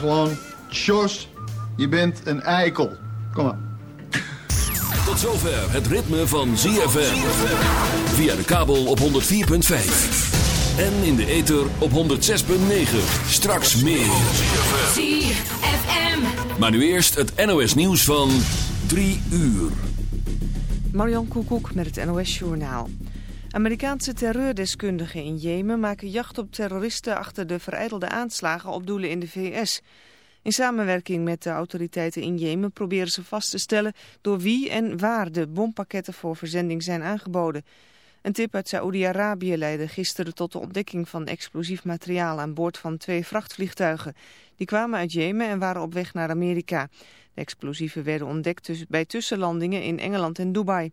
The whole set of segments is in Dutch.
maar gewoon, Sjors, je bent een eikel. Kom maar. Tot zover het ritme van ZFM. Via de kabel op 104.5. En in de ether op 106.9. Straks meer. ZFM. Maar nu eerst het NOS nieuws van 3 uur. Marion Koekoek met het NOS Journaal. Amerikaanse terreurdeskundigen in Jemen maken jacht op terroristen achter de vereidelde aanslagen op doelen in de VS. In samenwerking met de autoriteiten in Jemen proberen ze vast te stellen door wie en waar de bompakketten voor verzending zijn aangeboden. Een tip uit Saoedi-Arabië leidde gisteren tot de ontdekking van explosief materiaal aan boord van twee vrachtvliegtuigen. Die kwamen uit Jemen en waren op weg naar Amerika. De explosieven werden ontdekt bij tussenlandingen in Engeland en Dubai.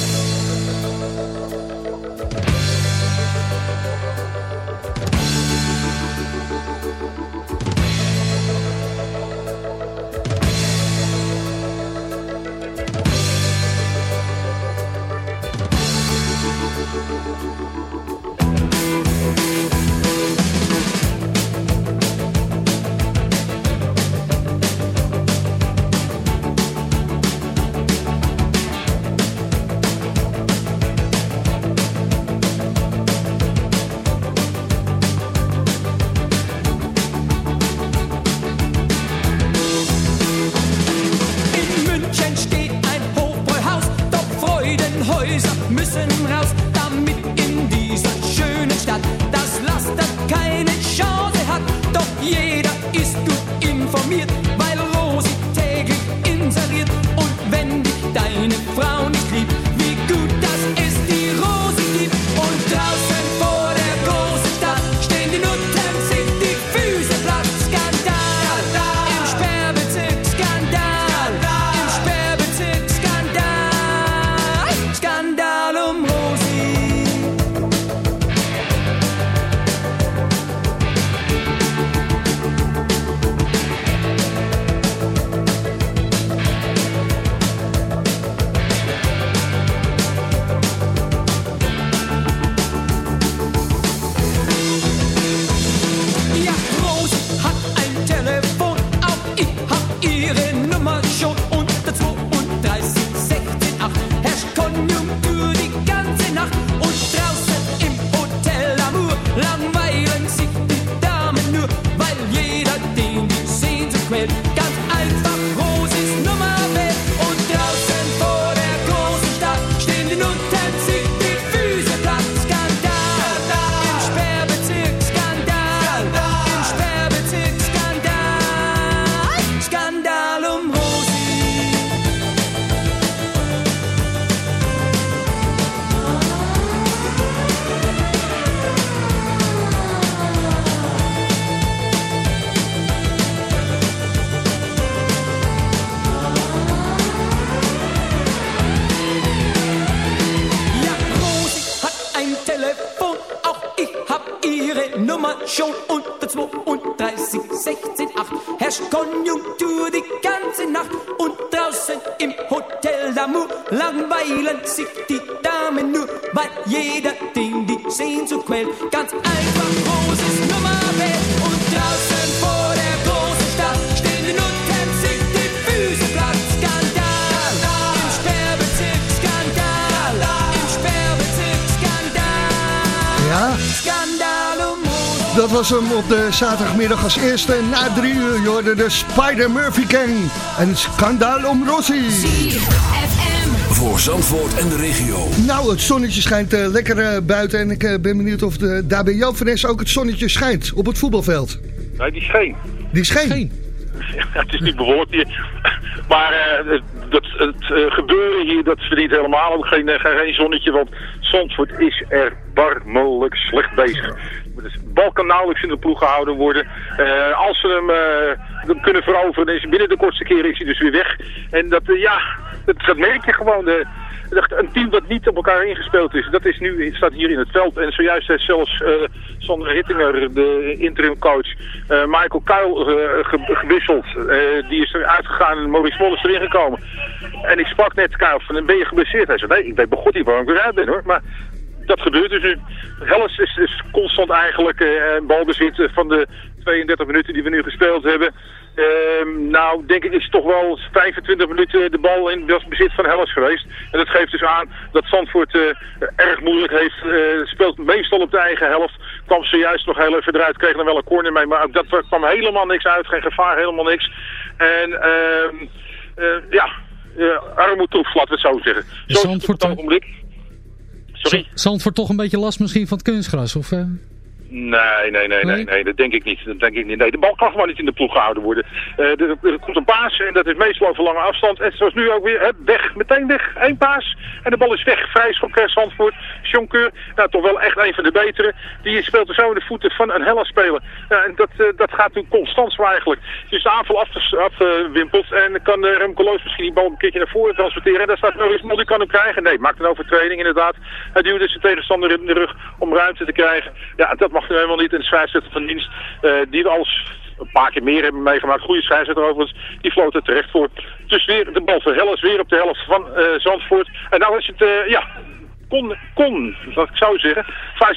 Ganz einfach Rosis Nummer wählt und draußen vor der großen Stadt stehen die Nutten, sich die Füße platt. Skandal, im Sperrbezirk, Skandal, im Sperrbezirk, Skandal. Ja, Skandal um dat was hem op de zaterdagmiddag als eerste na drie uur. Je hoorde de Spider-Murphy Gang en Skandaal om Rossi. Voor Zandvoort en de regio. Nou, het zonnetje schijnt eh, lekker eh, buiten en ik eh, ben benieuwd of de, daar bij Joop van Nes ook het zonnetje schijnt op het voetbalveld. Nee, die scheen. Die scheen. Ja, het is niet bewolkt hier. Maar eh, het- dat, het gebeuren hier, dat verdient helemaal ook geen, geen, geen zonnetje. Want Zandvoort is erbarmelijk slecht bezig. De bal kan nauwelijks in de ploeg gehouden worden. Eh, als ze hem eh, hem kunnen veroveren, dan is hij binnen de kortste keren is hij dus weer weg. En dat, ja, dat, dat merk je gewoon. De, een team dat niet op elkaar ingespeeld is, dat is nu, staat hier in het veld. En zojuist heeft zelfs eh Sander Hittinger, de interim coach, eh, Michael Kuil eh, ge- gewisseld. Eh, die is eruit gegaan en Maurice Moll is erin gekomen. En ik sprak net Kuil van, ben je geblesseerd? Hij zei, nee, ik weet begot niet waarom ik eruit ben hoor. Maar dat gebeurt dus nu. Hellas is, is constant eigenlijk eh balbezit eh, van de 32 minuten die we nu gespeeld hebben. Ehm, nou, denk ik is toch wel 25 minuten de bal in het bezit van Hellas geweest. En dat geeft dus aan dat Zandvoort eh, erg moeilijk heeft. eh, speelt meestal op de eigen helft. Kwam zojuist nog heel even eruit, kreeg dan wel een corner mee. Maar ook dat kwam helemaal niks uit, geen gevaar, helemaal niks. En ehm, eh, ja, uh, armoedtoef, laten we het zo zeggen. Zo Zandvoort, het ogenblik. Sorry? Zandvoort toch een beetje last misschien van het kunstgras? Of? Nee, nee, nee, nee, Nee? dat denk ik niet. Dat denk ik niet. Nee, de bal kan gewoon niet in de ploeg gehouden worden. Eh, er, er komt een paas en dat is meestal over lange afstand. En zoals nu ook weer, weg, meteen weg. Eén paas en de bal is weg. Vrij schop Zandvoort. Jonkeur, nou toch wel echt een van de betere. Die speelt er zo in de voeten van een Hellas speler. Ja, en dat, eh, dat gaat nu constant zo eigenlijk. Dus de aanval afgewimpeld en dan kan uh, Remco Loos misschien die bal een keertje naar voren transporteren. En daar staat Maurice Mol, die kan hem krijgen. Nee, maakt een overtreding inderdaad. Hij duwde zijn tegenstander in de rug om ruimte te krijgen. Ja, dat mag nu helemaal niet. En de scheidsrechter van dienst, eh, die alles een paar keer meer hebben meegemaakt. Goede scheidsrechter overigens, die floot er terecht voor. Dus weer de bal voor Hellas, weer op de helft van eh, Zandvoort. En nou is het, eh, ja, kon, kon, wat ik zou zeggen.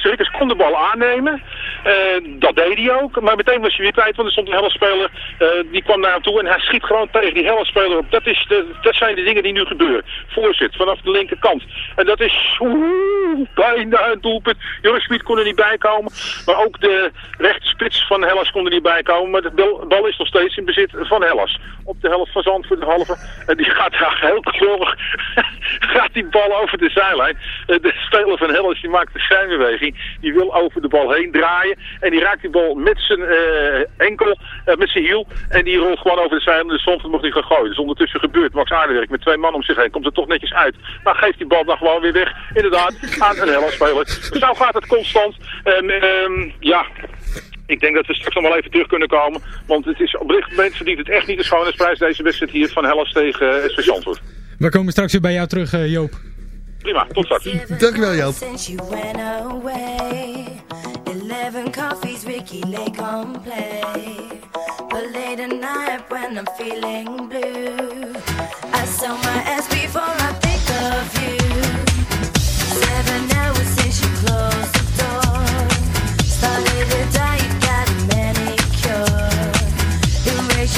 Rikkers kon de bal aannemen. Eh, dat deed hij ook. Maar meteen was hij weer kwijt, want er stond een Hellas-speler. eh, die kwam naar hem toe en hij schiet gewoon tegen die Hellas-speler op. Dat, is de, dat zijn de dingen die nu gebeuren. Voorzit, vanaf de linkerkant. En dat is oeh, bijna een doelpunt. Joris Smit kon er niet bij komen. Maar ook de rechterspits van Hellas kon er niet bij komen. Maar de bal, is nog steeds in bezit van Hellas. Op de helft van Zandvoort, de halve. En die gaat daar heel gaat die bal over de zijlijn. Eh, de speler van Hellas die maakt een schijnbeweging. Die wil over de bal heen draaien. En die raakt die bal met zijn eh, enkel, eh, met zijn hiel. En die rolt gewoon over de zijlijn. Dus soms mocht hij gaan gooien. Dus ondertussen gebeurt Max Aardewerk met twee man om zich heen. Komt er toch netjes uit. Maar geeft die bal dan gewoon weer weg. Inderdaad, aan een Hellas speler. Zo gaat het constant. Ehm, ja, ik denk dat we straks nog wel even terug kunnen komen. Want het is op dit moment verdient het echt niet de schoonheidsprijs deze wedstrijd hier van Hellas tegen uh, Zandvoort. We komen straks weer bij jou terug, Joop. Prima, tot straks. Dankjewel Joop. Since you went away, eleven coffees, Ricky Lake on play. But late at night when I'm feeling blue, I sell my ass before I think of you. Seven hours since you closed the door, started to die, you got a manicure. Erase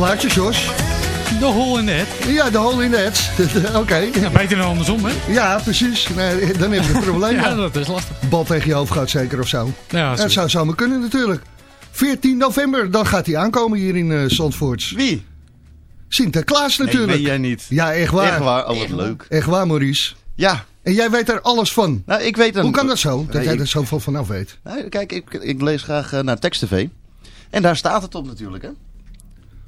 plaatje, Jos. De hole in the head. Ja, de hole in the head. Oké. Ja, beter dan andersom, hè? Ja, precies. Nee, dan heb je een probleem. Ja, dat is lastig. Bal tegen je hoofd gaat zeker of zo. Ja, dat zou zomaar kunnen natuurlijk. 14 november, dan gaat hij aankomen hier in eh Zandvoort. Wie? Sinterklaas natuurlijk. Nee, weet jij niet. Ja, echt waar. Echt waar, oh wat leuk. Echt waar, Maurice. Ja. En jij weet er alles van. Nou, ik weet een... Hoe kan dat zo, dat Nee, jij ik- er zoveel vanaf weet? Nou, kijk, ik, ik lees graag eh, naar Text TV. En daar staat het op natuurlijk, hè.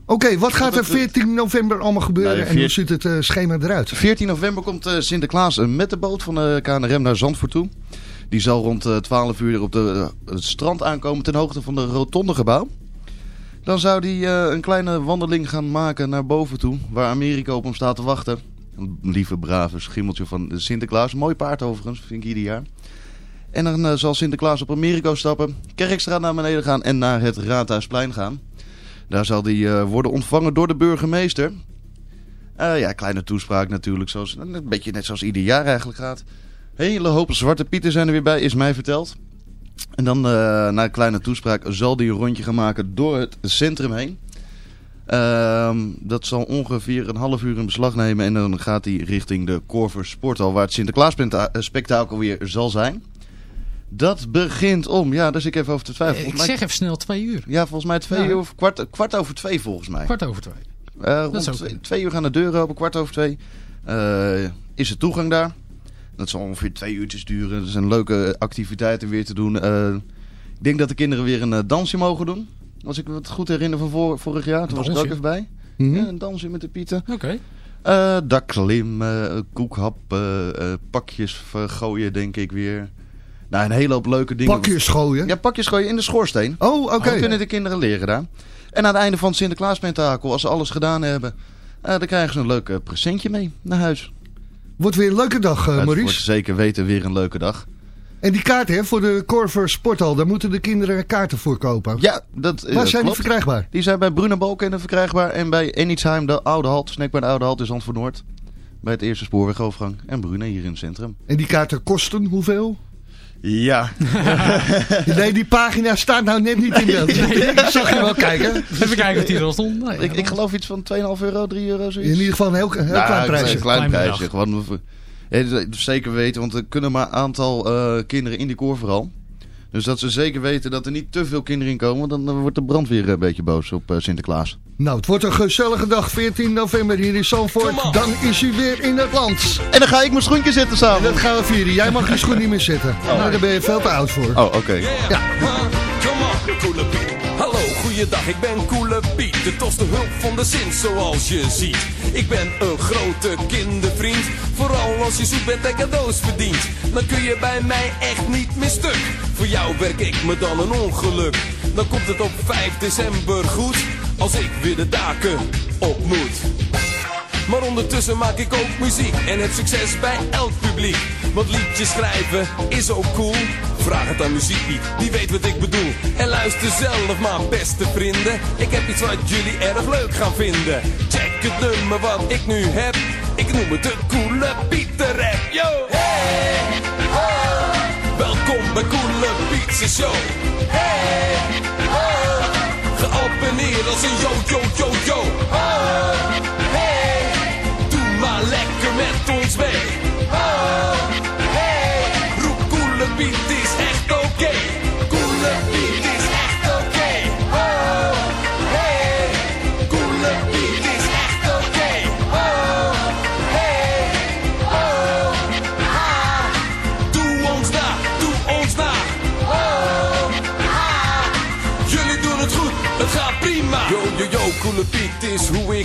Oké, wat gaat er 14 november allemaal gebeuren Nou, en hoe ziet het eh, schema eruit? 14 november komt eh, Sinterklaas eh, met de boot van de KNRM naar Zandvoort toe. Die zal rond eh, 12 uur op de, het strand aankomen ten hoogte van de Rotonde gebouw. Dan zou hij een kleine wandeling gaan maken naar boven toe, waar Amerika op hem staat te wachten. Een lieve, brave schimmeltje van Sinterklaas. Mooi paard overigens, vind ik ieder jaar. En dan zal Sinterklaas op Amerika stappen, Kerkstraat naar beneden gaan en naar het Raadhuisplein gaan. Daar zal hij eh, worden ontvangen door de burgemeester. Eh, ja, kleine toespraak natuurlijk. Zoals, een beetje net zoals ieder jaar eigenlijk gaat. Hele hoop zwarte pieten zijn er weer bij, is mij verteld. En dan eh, na een kleine toespraak zal hij een rondje gaan maken door het centrum heen. Ehm, dat zal ongeveer een half uur in beslag nemen. En dan gaat hij richting de Corver Sporthal, waar het Sinterklaas-spektakel weer zal zijn. Dat begint om, ja, zit ik even over te twijfelen. Ik mij- zeg even snel twee uur. Ja, volgens mij twee Ja. uur of kwart, kwart over twee volgens mij. Kwart over twee. Is rond ook twee, twee uur gaan de deuren open, kwart over twee. Eh, is er toegang daar. Dat zal ongeveer twee uurtjes duren. Er zijn leuke activiteiten weer te doen. Eh, ik denk dat de kinderen weer een dansje mogen doen. Als ik me het goed herinner van vor- vorig jaar. Toen was ik er ook even bij. Ja, een dansje met de pieten. Oké. Eh, dakklim, eh, koekhap, eh, eh, pakjes gooien denk ik weer. Nou, een hele hoop leuke dingen. Pakjes gooien? Ja, pakjes gooien in de schoorsteen. Oh, oké. Dat kunnen de kinderen leren daar. En aan het einde van het Sinterklaas-pentakel, als ze alles gedaan hebben... eh, dan krijgen ze een leuk eh, presentje mee naar huis. Wordt weer een leuke dag, het Maurice. wordt zeker weten weer een leuke dag. En die kaarten hè, voor de Corver Sporthal, daar moeten de kinderen kaarten voor kopen. Ja, dat Waar zijn die verkrijgbaar? Die zijn bij Bruna Balkenende verkrijgbaar. En bij Anytime, de Oude Halt, snackbar de Oude Halt in Zandvoort Noord. Bij het eerste spoorwegovergang. En Bruna hier in het centrum. En die kaarten kosten hoeveel? Ja. nee, die pagina staat nou net niet in beeld. Ik zag je wel kijken. Even kijken of die er al stond. Nee, ik, ik geloof iets van 2,5 euro, 3 euro zoiets. In ieder geval een heel, heel Nou, klein prijsje. Een klein prijsje. Gewoon, we- eh, dat- zeker weten, want er kunnen maar een aantal eh, kinderen in die koor vooral. Dus dat ze zeker weten dat er niet te veel kinderen in komen, dan eh, wordt de brandweer een beetje boos op eh, Sinterklaas. Nou, het wordt een gezellige dag, 14 november hier in Zandvoort. Dan is hij weer in het land. En dan ga ik mijn schoentje zetten En samen. dat gaan we vieren. Jij mag je schoen niet meer zitten. Nou, daar ben je veel te oud voor. Oh, oké. Ja. Goeiedag, ik ben Koele Piet. De tofste hulp van de zin, zoals je ziet. Ik ben een grote kindervriend. Vooral als je zoet bent en cadeaus verdient. Dan kun je bij mij echt niet meer stuk. Voor jou werk ik me dan een ongeluk. Dan komt het op 5 december goed. Als ik weer de daken op moet. Maar ondertussen maak ik ook muziek en heb succes bij elk publiek. Want liedjes schrijven is ook cool. Vraag het aan muziek niet, die weet wat ik bedoel. En luister zelf maar, beste vrienden. Ik heb iets wat jullie erg leuk gaan vinden. Check het nummer wat ik nu heb. Ik noem het de coole Pieter rap. Yo! Hey! ho! Welkom bij Coole Piet's show. Hey! ho! Geabonneerd als een yo,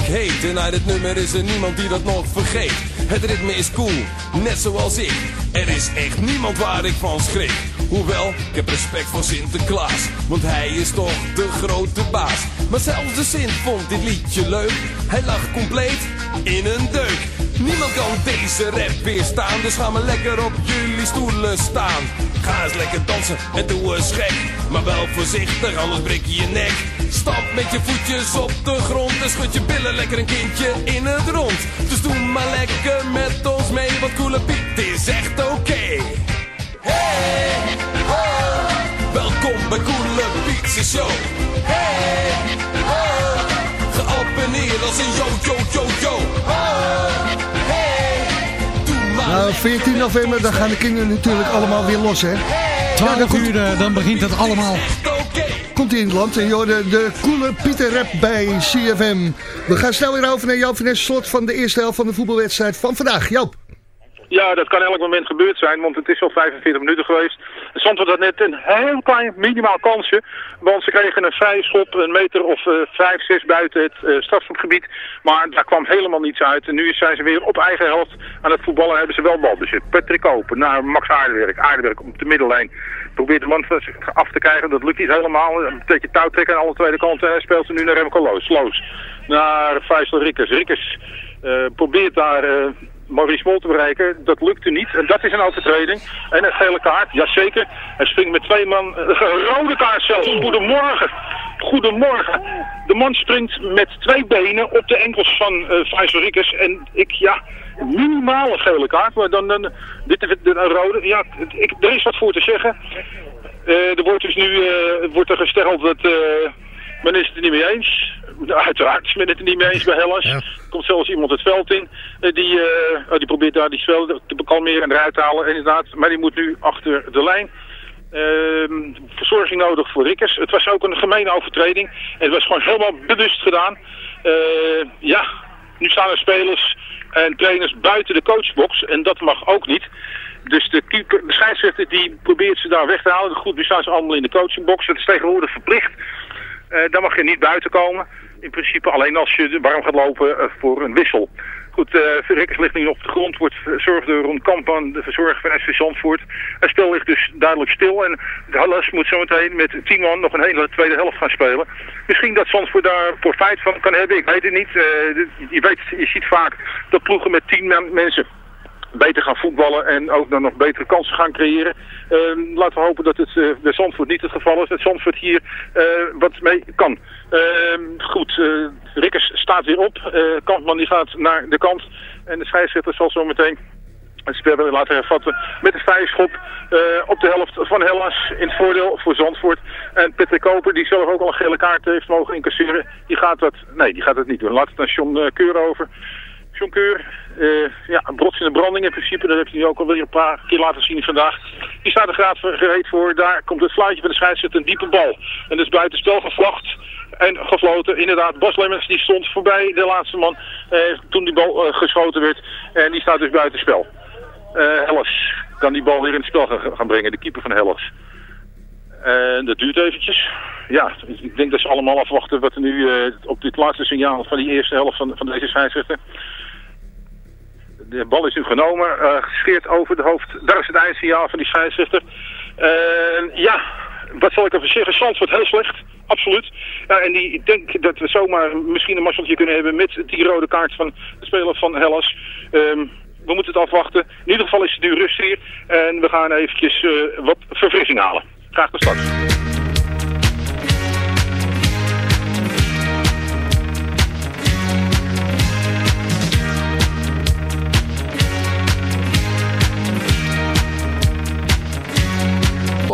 heet. En uit het nummer is er niemand die dat nog vergeet. Het ritme is cool, net zoals ik. Er is echt niemand waar ik van schrik. Hoewel, ik heb respect voor Sinterklaas. Want hij is toch de grote baas. Maar zelfs de Sint vond dit liedje leuk. Hij lag compleet in een deuk. Niemand kan deze rap weerstaan. Dus ga maar lekker op jullie stoelen staan. Ga eens lekker dansen en doe eens gek. Maar wel voorzichtig, anders breek je je nek. Stap met je voetjes op de grond en schud je billen lekker een kindje in het rond. Dus doe maar lekker met ons mee, want Koele Piet is echt oké. Hey, ho, welkom bij Koele Piet's show. Hey, ho, geabonneerd als een yo, 14 november, dan gaan de kinderen natuurlijk allemaal weer los, hè? 12 uur, eh, dan begint het allemaal. Komt hij in het land en je hoorde de coole Pieter Rap bij CFM. We gaan snel weer over naar Joop van slot van de eerste helft van de voetbalwedstrijd van vandaag. Joop. Ja, dat kan elk moment gebeurd zijn, want het is al 45 minuten geweest. Zandvoort had net een heel klein minimaal kansje, want ze kregen een vrije schop een meter of eh, vijf, zes buiten het eh strafschopgebied. Maar daar kwam helemaal niets uit. En nu zijn ze weer op eigen helft aan het voetballen en hebben ze wel balbezit. Patrick Kopen naar Max Aardewerk. Aardewerk op de middellijn. Probeert de man af te krijgen, dat lukt niet helemaal. Een beetje touw trekken aan alle tweede kanten en hij speelt ze nu naar Remco Loos. Loos naar Faisal Rikkers. Rikkers eh, probeert daar... Maurice Mol te bereiken. Dat lukte niet. En dat is een overtreding. En een gele kaart. Jazeker. Hij springt met twee man. Een rode kaart zelfs. Goedemorgen. Goedemorgen. De man springt met twee benen op de enkels van uh, Faisal. En ik, ja, minimale gele kaart. Maar dan, dan dit is een rode. Ja, ik, er is wat voor te zeggen. Eh, er wordt dus nu eh, wordt er gesteld dat men is het er niet mee eens. Uiteraard is men het er niet mee eens bij Hellas. Er komt zelfs iemand het veld in. eh, die, eh, oh, die probeert daar die spel te bekalmeren en eruit te halen. Inderdaad, maar die moet nu achter de lijn. Ehm, verzorging nodig voor Rikkers. Het was ook een gemene overtreding. Het was gewoon helemaal bewust gedaan. Eh, ja, nu staan er spelers en trainers buiten de coachbox. En dat mag ook niet. Dus de, keeper, de scheidsrechter die probeert ze daar weg te halen. Goed, nu staan ze allemaal in de coachingbox. Dat is tegenwoordig verplicht. Eh dan mag je niet buiten komen. In principe alleen als je warm gaat lopen eh, voor een wissel. Goed, eh Rikkers ligt nu op de grond. Wordt verzorgd door Ron Kampan, de verzorger van SV Zandvoort. Het spel ligt dus duidelijk stil. En de Halles moet zometeen met 10 man nog een hele tweede helft gaan spelen. Misschien dat Zandvoort daar profijt van kan hebben. Ik weet het niet. Eh, je, weet, je ziet vaak dat ploegen met 10 men- mensen beter gaan voetballen en ook dan nog betere kansen gaan creëren. Ehm, laten we hopen dat het eh, bij Zandvoort niet het geval is. Dat Zandvoort hier eh, wat mee kan. Ehm, goed, eh, Rikkers staat weer op. Eh Kampman die gaat naar de kant. En de scheidsrechter zal zo meteen het spel willen laten hervatten met een vrije schop eh, op de helft van Hellas in het voordeel voor Zandvoort. En Patrick Koper, die zelf ook al een gele kaart heeft mogen incasseren, die gaat dat, nee, die gaat dat niet doen. Laat het eh, Keur over. John Keur, eh, ja, een de branding in principe, dat heb je nu ook alweer een paar keer laten zien vandaag. Die staat er voor- gereed voor, daar komt het fluitje van de scheidsrechter, een diepe bal. En dus buiten spel gevlacht en gefloten. Inderdaad, Bas die stond voorbij, de laatste man, eh, toen die bal eh, geschoten werd. En die staat dus buiten spel. Hellas kan die bal weer in het spel gaan, brengen, de keeper van Hellas. En dat duurt eventjes. Ja, ik denk dat ze allemaal afwachten wat er nu op dit laatste signaal van die eerste helft van, van deze scheidsrechter. De bal is nu genomen, eh gescheerd over de hoofd. Daar is het eindsignaal van die scheidsrechter. Ja, wat zal ik ervan zeggen? Zandvoort heel slecht, absoluut. En die, ik denk dat we zomaar misschien een mazzeltje kunnen hebben met die rode kaart van de speler van Hellas. Ehm, we moeten het afwachten. In ieder geval is het nu rust hier. En we gaan eventjes eh, wat verfrissing halen. Graag tot straks.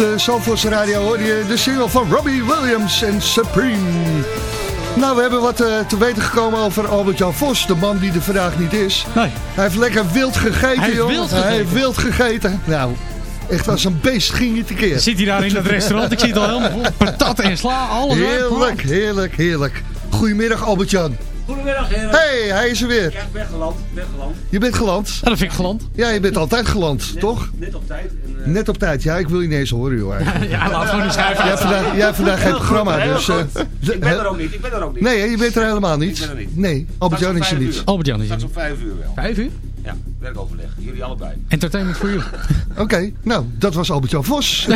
De Zalvoorts Radio hoor je de single van Robbie Williams en Supreme. Nou, we hebben wat eh, te weten gekomen over Albert-Jan Vos, de man die er vandaag niet is. Nee. Hij heeft lekker wild gegeten, Hij heeft joh. wild Hij gegeten. heeft wild gegeten. Nou, echt als een beest ging hij tekeer. Zit hij daar in dat restaurant? Ik zie het al helemaal vol. Patat en sla, alles. Heerlijk, heerlijk, heerlijk. Goedemiddag Albert-Jan. Goedemiddag, heren. hey, hij is er weer. Ja, ik ben geland. Ik ben geland. Je bent geland. Ja, dat vind ik geland. Ja, je bent altijd geland, toch? Net op tijd. Eh, Net op tijd. Ja, ik wil je niet eens horen, joh. eigenlijk. Ja, laat gewoon een schuifje. Jij hebt vandaag, jij hebt vandaag geen programma, dus... eh, ik ben er ook niet. Ik ben er ook niet. Nee, je bent er helemaal niet. Ik ben er niet. Nee, Albert-Jan Straks is er niet. uur. Albert-Jan is Straks er om vijf uur wel. Vijf uur? Ja, werkoverleg. Jullie allebei. Entertainment voor u. Oké, nou, dat was Albert-Jan Vos.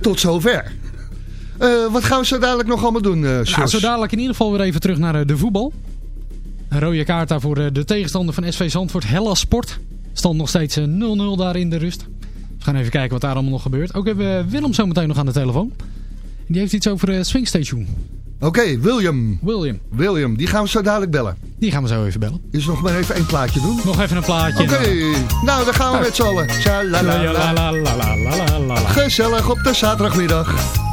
Tot zover. Eh, wat gaan we zo dadelijk nog allemaal doen, eh Nou, zo dadelijk in ieder geval weer even terug naar de voetbal. Een rode kaart daar voor eh, de tegenstander van SV Zandvoort, Hellas Sport. Stand nog steeds eh, 0-0 daar in de rust. We gaan even kijken wat daar allemaal nog gebeurt. Ook hebben we Willem zometeen nog aan de telefoon. Die heeft iets over eh Swing Station. Oké, William. William. William, die gaan we zo dadelijk bellen. Die gaan we zo even bellen. Dus nog maar even één plaatje doen. Nog even een plaatje. Oké, nou dan gaan we met z'n allen. Gezellig op de zaterdagmiddag.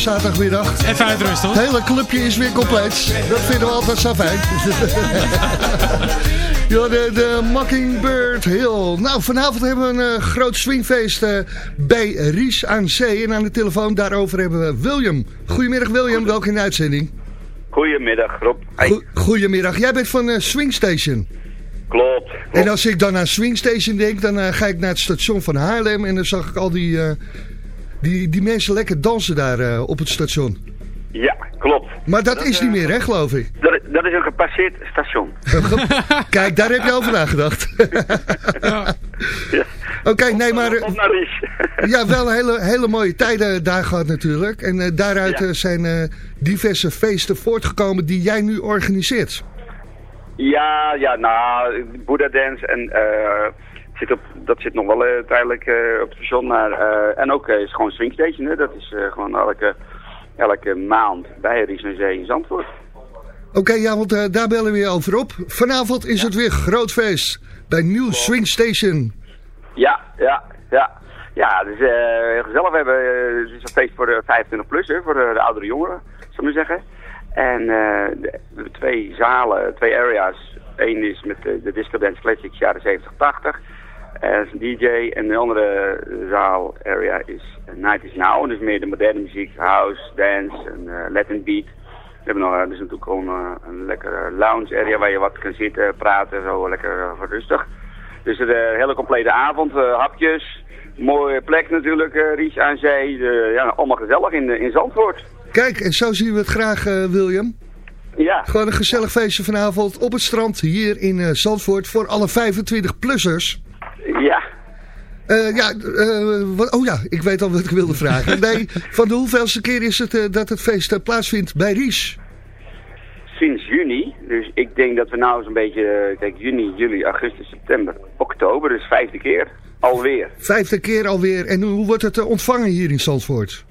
Zaterdagmiddag. Even uitrusten hoor. Het hele clubje is weer compleet. Dat vinden we altijd zo fijn. ja, de, de Mockingbird Hill. Nou, vanavond hebben we een eh, groot swingfeest eh, bij Ries aan Zee. En aan de telefoon daarover hebben we William. Goedemiddag William, welkom in de uitzending. Goedemiddag Rob. Goe- Goedemiddag, jij bent van eh, Swingstation. Klopt. En als ik dan aan Swingstation denk, dan ga ik naar het station van Haarlem. En dan zag ik al die, eh, die, die mensen lekker dansen daar eh, op het station. Ja, klopt. Maar dat, is niet meer, hè, geloof ik. Dat, dat is een gepasseerd station. Kijk, daar heb je over nagedacht. Oké, nee, maar... eh, Op naar Ries. ja, wel hele, hele mooie tijden daar gehad natuurlijk. En eh, daaruit eh, zijn eh, diverse feesten voortgekomen die jij nu organiseert. Ja, ja, nou, Buddha Dance en eh, zit op, dat zit nog wel eh, tijdelijk eh, op het station. Maar, eh, en ook is gewoon Swing Station, hè. dat is gewoon elke, elke maand bij Ries en Zee in Zandvoort. Oké, ja, want daar bellen we je over op. Vanavond is het weer groot feest bij New Swing Station. Ja, ja, ja. Ja, heel gezellig. We hebben, eh, het is een feest voor de 25 plus, hè, voor de, de oudere jongeren, zou ik maar zeggen. En eh, de- we hebben twee zalen, twee areas. Eén is met de, de Disco Dance Classics jaren 70, 80. Is een DJ. En de andere zaal area is eh, Night is Now. Dus meer de moderne muziek, house, dance en eh, Latin beat. We hebben nog, eh, is natuurlijk gewoon eh, een lekkere lounge area waar je wat kan zitten, praten, zo lekker eh, rustig. Dus een eh, hele complete avond, eh, hapjes, mooie plek natuurlijk, eh Ries aan zee. De- ja, allemaal gezellig in, in Zandvoort. Kijk, en zo zien we het graag, eh, William. Ja. Gewoon een gezellig feestje vanavond op het strand hier in eh, Zandvoort voor alle 25-plussers. Ja. Eh, ja, eh, wat- oh ja, ik weet al wat ik wilde vragen. Nee, van de hoeveelste keer is het eh, dat het feest plaatsvindt bij Ries? Sinds juni, dus ik denk dat we nou zo'n beetje, kijk juni, juli, augustus, september, oktober, dus vijfde keer alweer. Vijfde keer alweer. En hoe wordt het ontvangen hier in Zandvoort?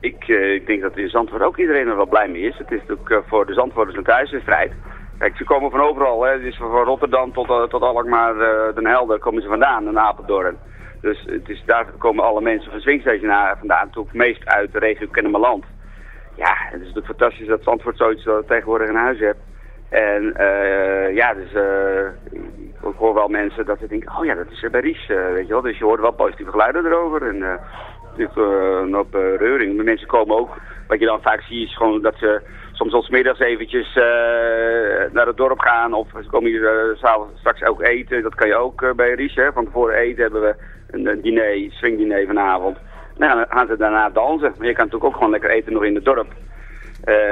Ik, ik denk dat in Zandvoort ook iedereen er wel blij mee is. Het is natuurlijk voor de Zandvoorters een thuiswedstrijd. Kijk, ze komen van overal. Hè. Dus van Rotterdam tot, eh, tot Alkmaar, eh, Den Helder komen ze vandaan, en Apeldoorn. Dus het is, daar komen alle mensen van Swingstation naar vandaan. Natuurlijk meest uit de regio Kennemerland. Ja, het is natuurlijk fantastisch dat Zandvoort zoiets eh, tegenwoordig in huis heeft. En eh, ja, dus ik hoor wel mensen dat ze denken, oh ja, dat is bij Ries, weet je wel. Dus je hoort wel positieve geluiden erover. En natuurlijk een hoop reuring. Mensen komen ook, wat je dan vaak ziet, is gewoon dat ze soms al 's middags eventjes eh, naar het dorp gaan. Of ze komen hier eh, s'avonds straks ook eten. Dat kan je ook eh, bij Ries, hè. Van tevoren eten hebben we een, diner, swingdiner vanavond. Nou, dan gaan ze daarna dansen. Maar je kan natuurlijk ook gewoon lekker eten nog in het dorp.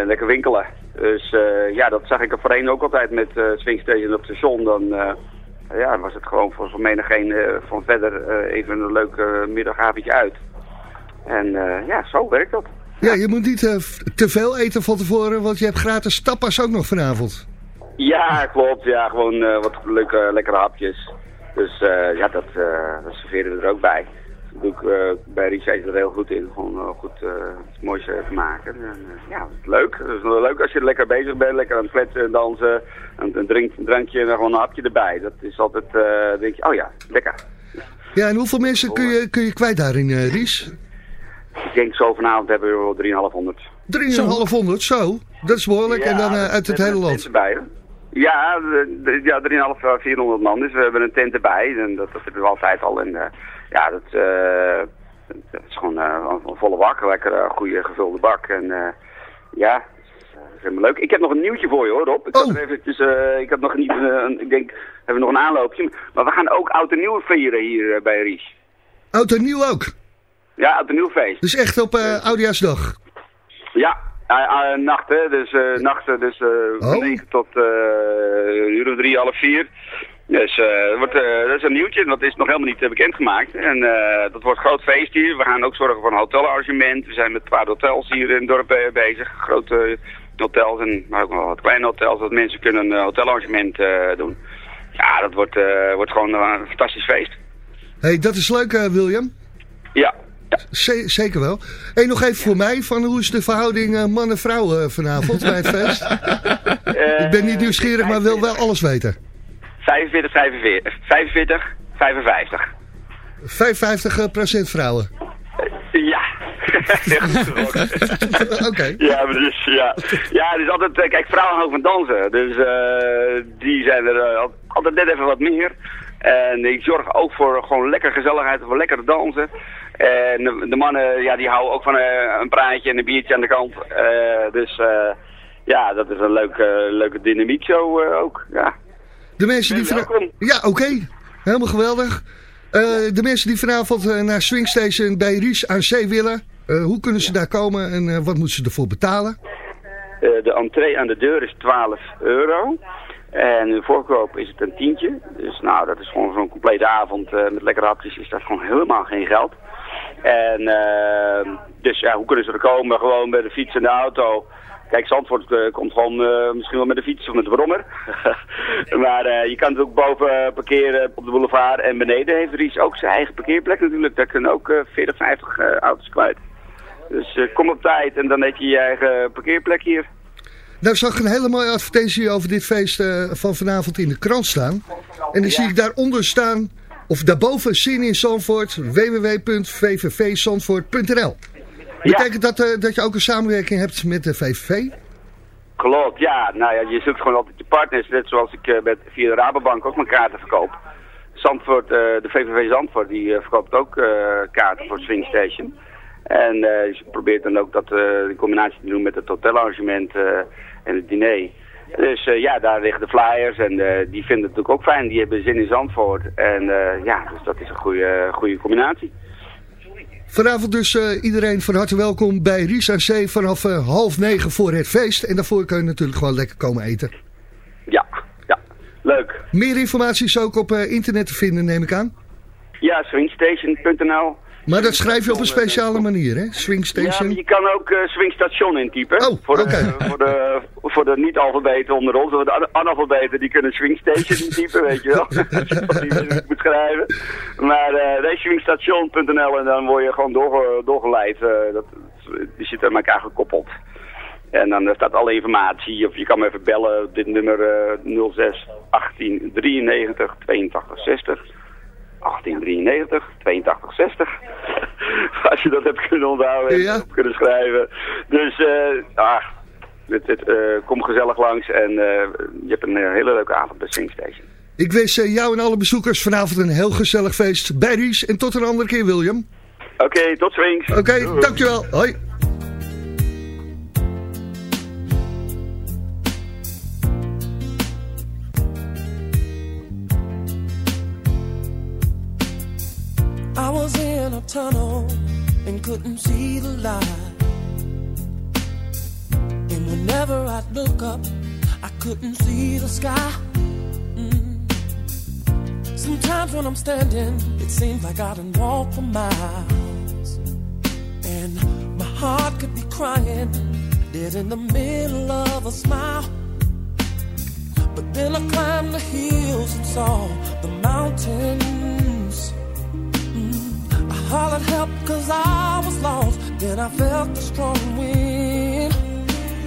Lekker winkelen. Dus ja, dat zag ik er voorheen ook altijd met Swingstation op het station. Dan ja, was het gewoon voor, menigeen van verder even een leuk middagavondje uit. En ja, zo werkt dat. Ja, je moet niet eh, te veel eten van tevoren, want je hebt gratis tapas ook nog vanavond. Ja, klopt. Ja, gewoon eh, wat leuke, lekkere hapjes. Dus eh, ja, dat, dat serveren we er ook bij. doe ik bij Research er heel goed in. Gewoon goed iets moois te maken. En, ja, dat is leuk. Het is wel leuk als je er lekker bezig bent. Lekker aan het kletsen en dansen. Een, een, drink, een drankje en dan gewoon een hapje erbij. Dat is altijd, eh denk je, oh ja, lekker. Ja, en hoeveel mensen kun je, kun je kwijt daarin, Ries? Ik denk zo vanavond hebben we wel 3,500. 3,500, zo. Dat is behoorlijk. en dan eh, uit het hele land. Erbij? Ja, ja 3,5, 400 man. Dus we hebben een tent erbij. En dat, dat hebben we altijd al. En eh, ja, dat, eh, dat is gewoon eh, een volle bak. Lekker eh, goede gevulde bak. En eh, ja, dat is helemaal leuk. Ik heb nog een nieuwtje voor je hoor, Rob. Ik, had er eventjes, eh, ik heb nog niet, eh, een, ik denk, we hebben nog een aanloopje. Maar we gaan ook oud en nieuw vieren hier eh, bij Ries. Oud en nieuw ook. Ja, oud en nieuw feest. Dus echt op Oudjaarsdag. Ja, uh, uh, nachten, dus nachten, dus eh van 9 tot een uur of drie, half vier. Dus wordt, dat is een nieuwtje, dat is nog helemaal niet bekendgemaakt. En dat wordt een groot feest hier. We gaan ook zorgen voor een hotelarrangement. We zijn met een paar hotels hier in het dorp bezig. Grote hotels, en, maar ook wel wat kleine hotels, dat mensen kunnen een hotelarrangement doen. Ja, dat wordt, wordt gewoon een fantastisch feest. hey, dat is leuk, William. Ja. Ze- zeker wel. En nog even voor mij, van hoe is de verhouding eh, man-vrouw eh, vanavond bij het feest? Ik ben niet nieuwsgierig, maar wil wel alles weten. 45, 45, 45, 55. 55 procent vrouwen. Ja. Oké. Ja, maar dus, ja. ja, is altijd, eh, kijk, vrouwen houden van dansen. Dus eh, die zijn er eh, al- altijd net even wat meer. En ik zorg ook voor gewoon lekker gezelligheid, voor lekker dansen. En de, de mannen, ja, die houden ook van eh, een praatje en een biertje aan de kant. Eh, dus eh, ja, dat is een leuke, leuke dynamiek zo eh, ook, ja. De mensen die vanavond... Ja, oké. Helemaal geweldig. Eh, de mensen die vanavond eh, naar Swingstation bij Ries aan zee willen, eh, hoe kunnen ze daar komen en eh, wat moeten ze ervoor betalen? Eh, de entree aan de deur is 12 euro. En de voorkoop is het een tientje. Dus nou, dat is gewoon zo'n complete avond eh, met lekkere hapjes is dat gewoon helemaal geen geld. En eh, dus ja, hoe kunnen ze er komen? Gewoon met de fiets en de auto. Kijk, Zandvoort eh, komt gewoon eh, misschien wel met de fiets of met de brommer. maar eh, je kan het ook boven parkeren op de boulevard. En beneden heeft Ries ook zijn eigen parkeerplek natuurlijk. Daar kunnen ook eh, 40, 50 eh, auto's kwijt. Dus eh, kom op tijd en dan heb je je eigen parkeerplek hier. Nou zag ik een hele mooie advertentie over dit feest eh, van vanavond in de krant staan. En dan zie ik daaronder staan, of daarboven zin in Zandvoort, www.vvvzandvoort.nl. Betekent dat eh, dat je ook een samenwerking hebt met de VVV? Klopt, ja. Nou ja, je zoekt gewoon altijd je partners. Net zoals ik eh, met, via de Rabobank ook mijn kaarten verkoop. Zandvoort, eh, de VVV Zandvoort, die verkoopt ook kaarten voor het Swing Station. En ze probeert dan ook dat in combinatie te doen met het hotelarrangement en het diner. Dus eh, ja, daar liggen de flyers en eh, die vinden het natuurlijk ook fijn. Die hebben zin in Zandvoort. En eh, ja, dus dat is een goede, goede combinatie. Vanavond dus iedereen van harte welkom bij Ries aan Zee vanaf half negen voor het feest. En daarvoor kun je natuurlijk gewoon lekker komen eten. Ja, ja. Leuk. Meer informatie is ook op internet te vinden, neem ik aan. Ja, swingstation.nl. Maar dat schrijf je op een speciale manier, hè? Ja, Swingstation. maar je kan ook eh, swingstation intypen. Oh, voor, oké. de, voor, de, voor de niet-alfabeten onder ons. Want de ana- analfabeten die kunnen swingstation intypen, weet je wel. Als je die moet schrijven. Maar eh nee, swingstation.nl en dan word je gewoon doorge, doorgeleid. eh, dat, die zit aan elkaar gekoppeld. En dan eh, staat alle informatie, of je kan me even bellen dit nummer eh 06 18 93 82 60. 1893, 82, 60. Als je dat hebt kunnen onthouden en Ja. kunnen schrijven. Dus, eh ah, het, het, eh, kom gezellig langs en eh, je hebt een hele leuke avond bij Singstation. Ik wens jou en alle bezoekers vanavond een heel gezellig feest bij Ries. En tot een andere keer, William. Oké, tot swings. Oké, dankjewel. Hoi. Tunnel and couldn't see the light. And whenever I'd look up, I couldn't see the sky. Mm. Sometimes when I'm standing, it seems like I done walked for miles. And my heart could be crying, dead in the middle of a smile. But then I climbed the hills and saw the mountains. Hollered help cause I was lost. Then I felt a strong wind.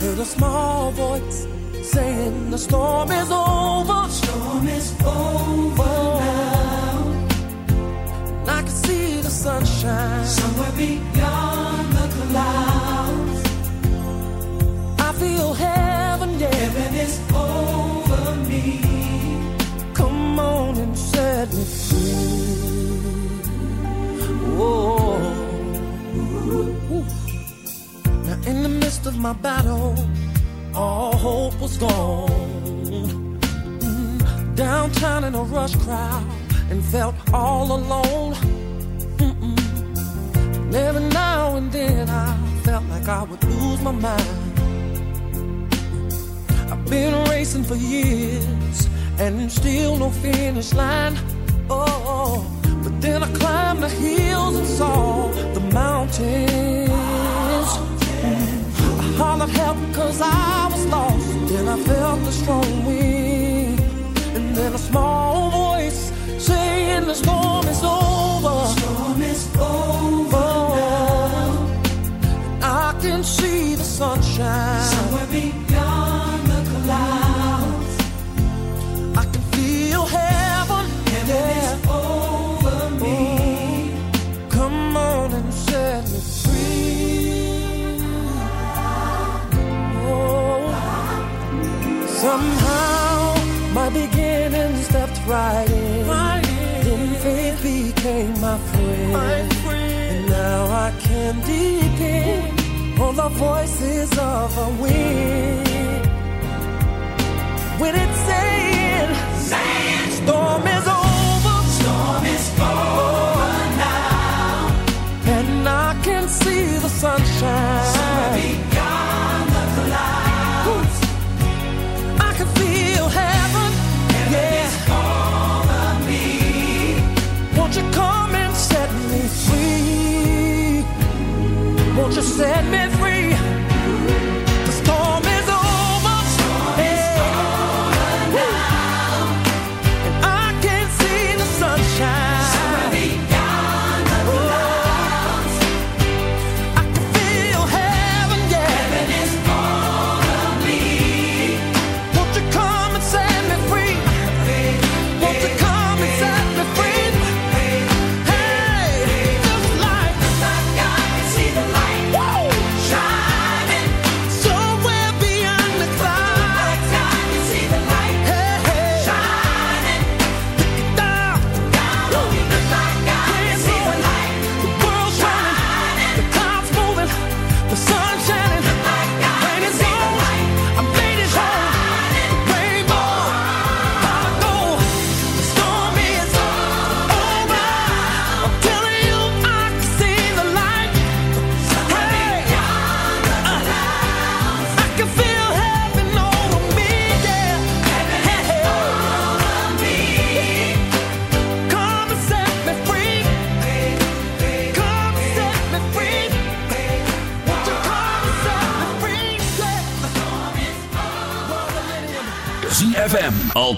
Heard a small voice saying the storm is over. Storm is over now. I can see the sunshine somewhere beyond the clouds. I feel heaven, yeah. Heaven is over me. Come on and set me free. Now in the midst of my battle, all hope was gone. Mm, Downtown in a rush crowd and felt all alone. Mm-mm. Every now and then I felt like I would lose my mind. I've been racing for years and still no finish line. Oh, then I climbed the hills and saw the mountains. I hollered help cause I was lost. Then I felt the strong wind. And then a small voice saying the storm is over. And I can see the sunshine. Right. Then faith became my friend. And now I can depend on the voices of the wind. When it's saying, storm is over. Storm is over now. And I can see the sunshine. Won't you set me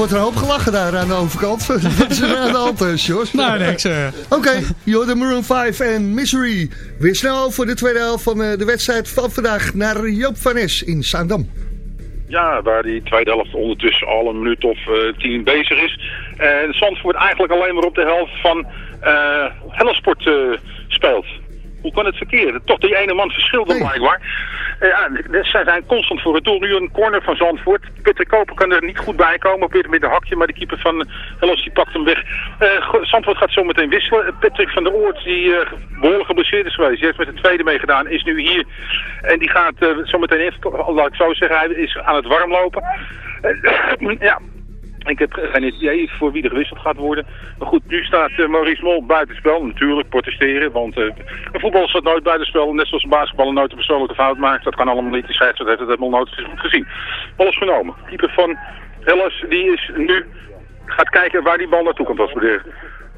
Er wordt een hoop gelachen daar aan de overkant. Wat is er aan de hand, eh, Sjors? Nou, niks. eh. Oké, okay, de Maroon 5 en Misery. Weer snel voor de tweede helft van eh, de wedstrijd van vandaag naar Joop van Es in Zaandam. Ja, waar die tweede helft ondertussen al een minuut of eh, tien bezig is. En Zandvoort eigenlijk alleen maar op de helft van eh Hellesport eh, speelt. Hoe kan het verkeerd? Toch die ene man verschil dan blijkbaar. Eh, ja, zij zijn constant voor het doel. Nu een corner van Zandvoort. Peter Koper kan er niet goed bij komen. Probeert met een hakje, maar de keeper van Hellas die pakt hem weg. Eh, Zandvoort gaat zo meteen wisselen. Eh, Patrick van der Oort, die eh, behoorlijk geblesseerd is geweest. Die heeft met de tweede meegedaan, is nu hier. En die gaat eh, zo meteen. Laat ik zo zeggen, hij is aan het warmlopen. Eh, ja, ik heb geen idee voor wie er gewisseld gaat worden. Maar goed, nu staat eh, Maurice Mol buitenspel. Natuurlijk protesteren, want eh een voetbal staat nooit buitenspel. Net zoals een basketballer nooit een persoonlijke fout maakt. Dat kan allemaal niet. De scheidsrechter heeft het helemaal nooit gezien. Is genomen. Keeper van Hellas, die is nu... Gaat kijken waar die bal naartoe kan transporteren.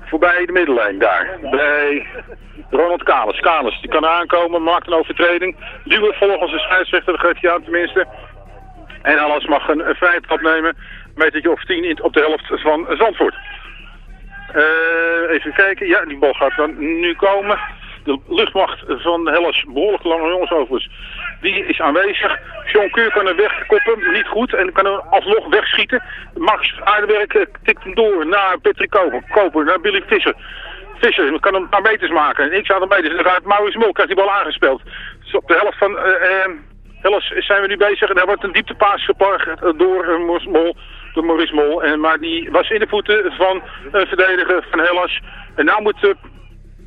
Voorbij de middenlijn daar. Bij Ronald Kalis. Kalis, die kan aankomen, maakt een overtreding. Duwen volgens de scheidsrechter, dat geeft aan tenminste. En alles mag een, een vrije nemen. Metertje of 10 in, op de helft van Zandvoort. Eh, even kijken. Ja, die bal gaat dan nu komen. De luchtmacht van Hellas, behoorlijk lange jongens overigens, die is aanwezig. John Keur kan er wegkoppen, niet goed. En kan er alsnog wegschieten. Max Aardewerk eh, tikt hem door naar Patrick Koper. Koper naar Billy Visser. Visser kan hem paar meters maken. En ik zou er meters. Dan gaat Maurice Mol, krijgt die bal aangespeeld. Dus op de helft van Hellas zijn we nu bezig. En daar wordt een dieptepaas geparkt eh, door Mol. Door Maurice Mol. En, maar die was in de voeten van een verdediger van Hellas. En nou moet... eh,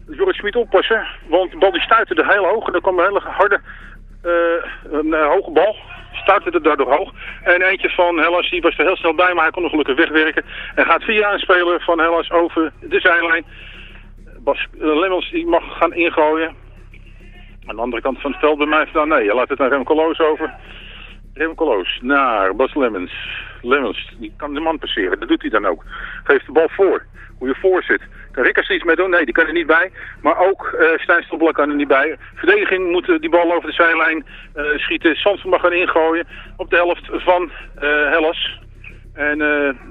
Jorrit Schmid oppassen, want de bal die stuitte heel hoog. En er kwam een hele harde, eh, een eh, hoge bal. Stuitte er daardoor hoog. En eentje van Hellas, die was er heel snel bij, maar hij kon nog gelukkig wegwerken. En gaat via een speler van Hellas over de zijlijn. Bas uh, Lemmels die mag gaan ingooien. Aan de andere kant van het veld bij mij nee, je laat het naar Remco Loos over. Remco Loos naar Bas Lemmens. Lemmens, die kan de man passeren, dat doet hij dan ook. Geeft de bal voor, hoe je voor zit. Kan Rikkers er iets mee doen? Nee, die kan er niet bij. Maar ook eh Stijn kan er niet bij. Verdediging moet eh, die bal over de zijlijn eh, schieten. Zandvoort mag gaan ingooien op de helft van Hellas. En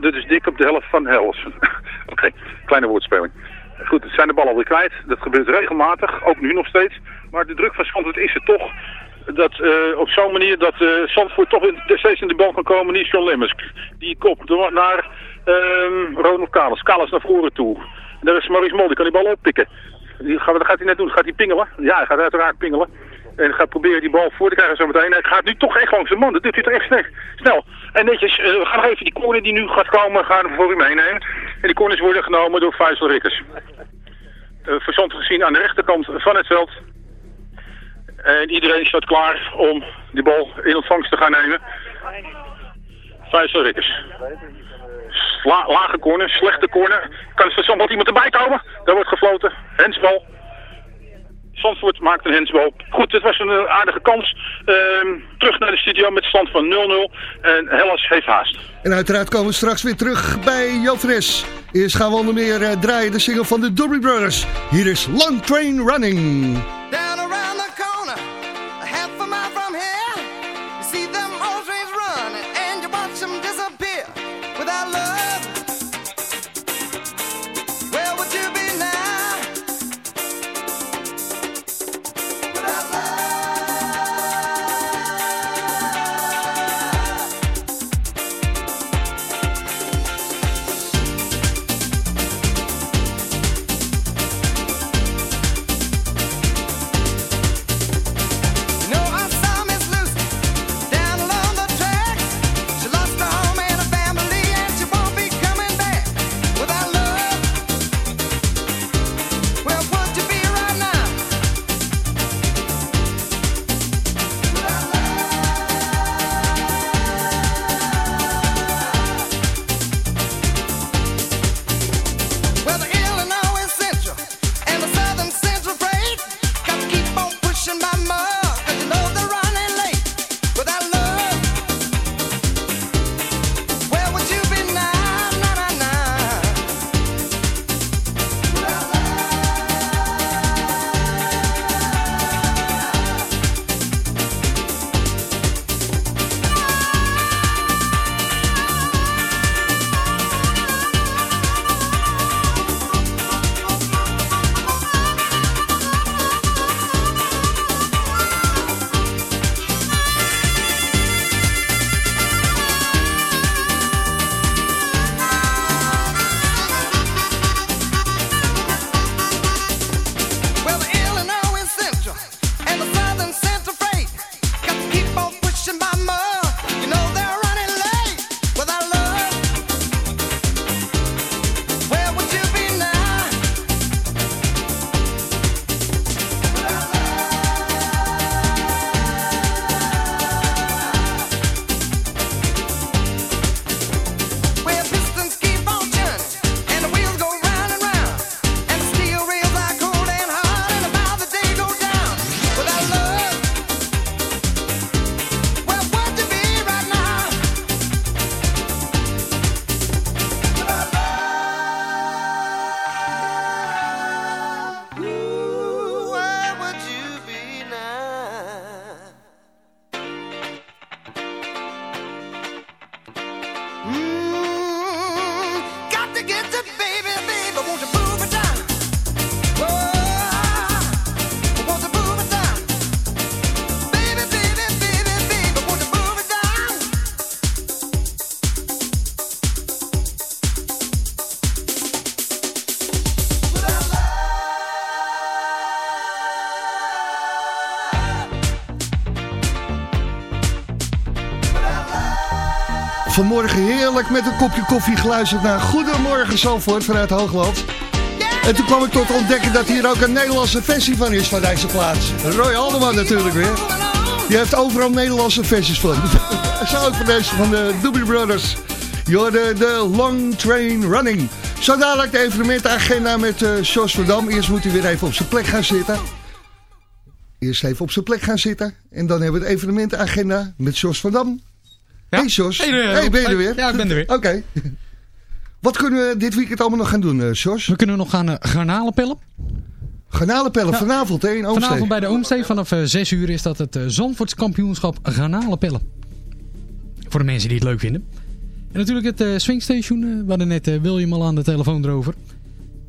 dit is dik op de helft van Hellas. Oké, kleine woordspeling. Goed, het zijn de ballen alweer kwijt. Dat gebeurt regelmatig, ook nu nog steeds. Maar de druk van Zandvoort is er toch dat eh, op zo'n manier dat Zandvoort toch in, steeds in de bal kan komen. Niet John Lemmers. Die kop door naar ehm Ronald Kalis. Kalis naar voren toe. En daar is Maurice Mol, die kan die bal oppikken. Die, gaat- gaat hij net doen? Gaat hij pingelen? Ja, hij gaat uiteraard pingelen. En gaat proberen die bal voor te krijgen zo meteen. Hij gaat nu toch echt langs de man. Dat doet hij toch echt snel. snel. En netjes, eh, we gaan nog even die corner die nu gaat komen, gaan voor u meenemen. En die corners worden genomen door Faisal Rikkers. Uh, gezien aan de rechterkant van het veld. En iedereen staat klaar om die bal in ontvangst te gaan nemen. Faisal Rikkers. Lage corner, slechte corner. Kan er soms iemand erbij komen? Daar wordt gefloten. Hensbal. Zandvoort maakt een hensbal. Goed, dit was een eh, aardige kans. Ehm, terug naar de studio met stand van 0-0. En Hellas heeft haast. En uiteraard komen we straks weer terug bij Joop van Es. Eerst gaan we onder meer eh, draaien de single van de Doobie Brothers. Hier is Long Train Running. Down around the met een kopje koffie geluisterd naar Goedemorgen Zalvoort vanuit Hoogland. En toen kwam ik tot ontdekken dat hier ook een Nederlandse versie van is van deze plaats. Roy Alderman natuurlijk weer. Die heeft overal Nederlandse versies van. Zo ook van deze van de Doobie Brothers. Je de Long Train Running. Zo dadelijk de evenementenagenda met eh Jos Verdam. Eerst moet hij weer even op zijn plek gaan zitten. Eerst even op zijn plek gaan zitten. En dan hebben we het evenementenagenda met Jos van Hey Jos. Hey, eh, hey, ben je er hey. weer? Ja, ik ben er weer. Oké. Wat kunnen we dit weekend allemaal nog gaan doen, eh Jos? We kunnen nog gaan uh, garnalen pellen. Garnalenpellen Ja. vanavond hè, in Oomstee. Vanavond bij de Oomstee vanaf eh, 6 uur is dat het uh, Zandvoorts kampioenschap garnalenpellen. Voor de mensen die het leuk vinden. En natuurlijk het eh, Swingstation. eh, we hadden net eh, William al aan de telefoon erover.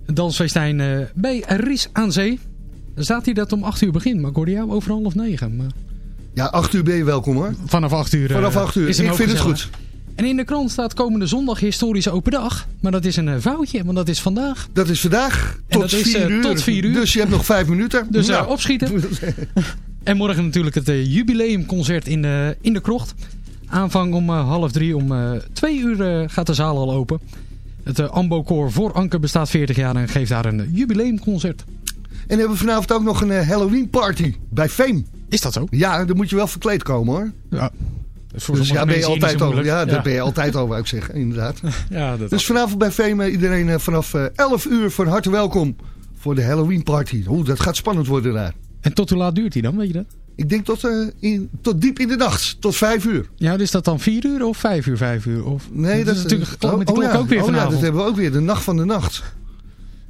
Het dansfeestijn eh, bij Ries aan Zee. Daar staat hij dat om 8 uur begint. Maar ik hoorde jou over half 9. Maar Ja, 8 uur ben je welkom hoor. vanaf 8 uur. eh, Vanaf 8 uur. is een Ik vind het goed. En in de krant staat komende zondag historische open dag. Maar dat is een eh, foutje, want dat is vandaag. Dat is vandaag tot dat is, 4 eh, uur. tot vier uur. Dus je hebt nog 5 minuten. Dus eh, Nou. opschieten. en morgen natuurlijk het eh, jubileumconcert in de, in de krocht. Aanvang om eh, half drie. Om eh, twee uur eh, gaat de zaal al open. Het eh, Ambo Koor voor Anker bestaat 40 jaar en geeft daar een eh, jubileumconcert. En hebben we vanavond ook nog een eh, Halloween party bij Fame. Is dat zo? Ja, dan moet je wel verkleed komen hoor. Ja. Dus ja, ben je altijd over. Ja, Ja. ben je altijd over, wou ik zeggen, inderdaad. Ja, dat Dus vanavond bij Fame eh, iedereen eh, vanaf eh, 11 uur van harte welkom voor de Halloween party. Oeh, dat gaat spannend worden daar. En tot hoe laat duurt die dan, weet je dat? Ik denk tot, in, tot diep in de nacht, tot 5 uur. Ja, dus dat dan 4 uur of 5 uur, 5 uur? Of, Nee, dat is natuurlijk geklopt met die oh, klok ja. ook weer oh. Ja, dat hebben we ook weer, de nacht van de nacht.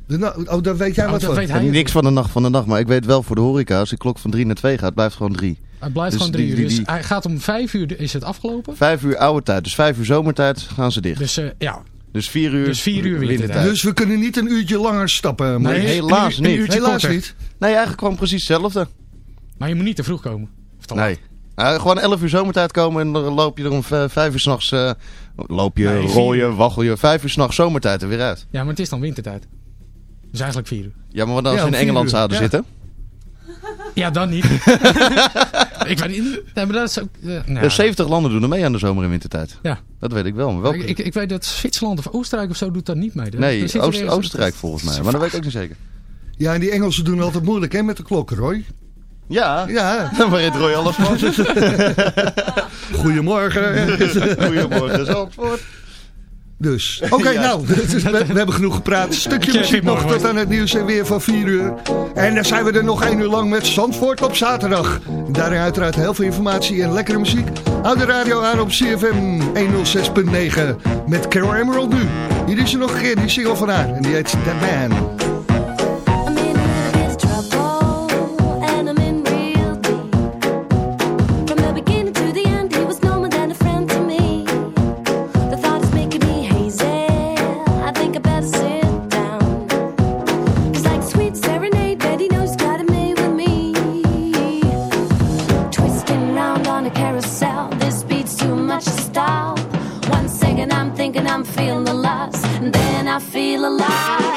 De oh, daar weet jij Oh, wat dat van. weet hij. Niks van de nacht van de nacht, maar ik weet wel voor de horeca, als de klok van 3 naar 2 gaat, blijft gewoon 3. Het blijft Dus gewoon 3 die- uur. die- Dus hij gaat om 5 uur, is het afgelopen. 5 uur oude tijd, dus 5 uur zomertijd gaan ze dicht. Dus eh, ja, Dus 4 uur, Dus vier uur wintertijd. Dus we kunnen niet een uurtje langer stappen. maar- Nee, helaas een uur- niet. uurtje Helaas korter. niet. Nee, eigenlijk gewoon precies hetzelfde. Maar je moet niet te vroeg komen. Of te laat. Nee. Nou, gewoon 11 uur zomertijd komen en dan loop je er om 5 uur s'nachts. eh loop je, Nee, vier rol je, waggel je. 5 uur s'nachts zomertijd er weer uit. Ja, maar het is dan wintertijd. Dus eigenlijk 4 uur. Ja, maar wat als Ja, we in vier Engeland uur. zouden Ja. zitten? Ja, dan niet. ik weet niet. Nee, maar dat is ook... eh, nou, 70 landen doen er mee aan de zomer- en wintertijd. Ja. Dat weet ik wel. Maar welke? ik, ik, ik weet dat Zwitserland of Oostenrijk of zo doet daar niet mee. Dus nee, Oost- Oostenrijk volgens mij. Maar dat weet ik ook niet zeker. Ja, en die Engelsen doen altijd moeilijk hè, met de klokken, Roy. Ja, Ja, dan weet Roy alles van. goedemorgen. Goedemorgen, Zandvoort. Dus, oké, Ja. nou, we, we hebben genoeg gepraat. Stukje muziek nog tot aan het nieuws en weer van 4 uur. En dan zijn we er nog één uur lang met Zandvoort op zaterdag. Daarin uiteraard heel veel informatie en lekkere muziek. Houd de radio aan op CFM 106.9 met Carol Emerald nu. Hier is er nog een keer, die single van haar. En die heet That Man. I'm feeling lost, and then I feel alive.